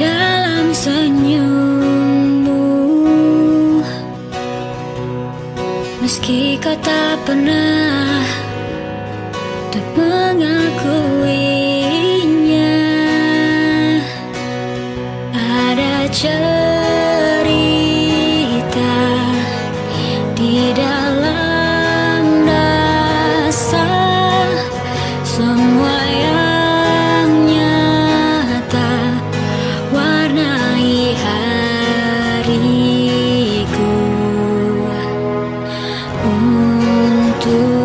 dalam senyummu. Meski kau tak pernah Untuk mengakuinya Ada jalan do.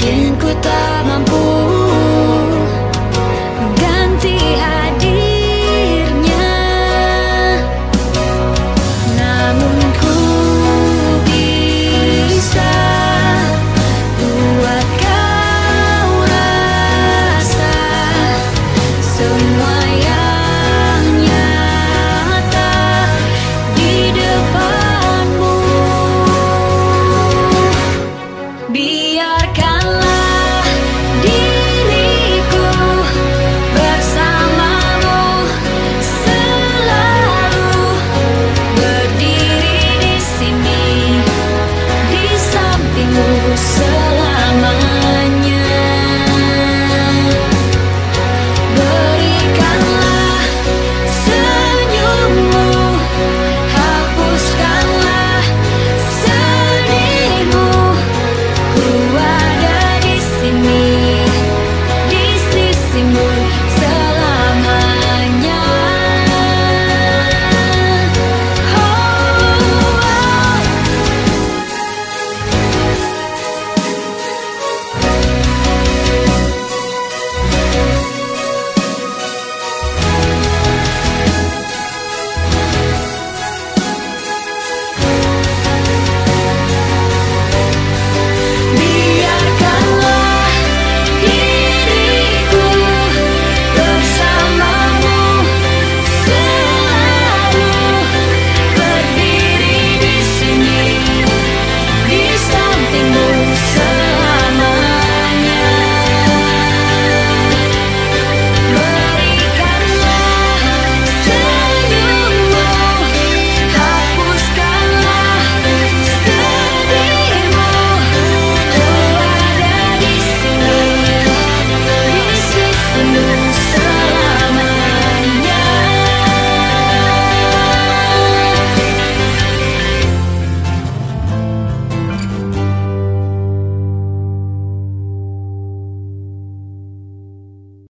Quem cuida, mamãe?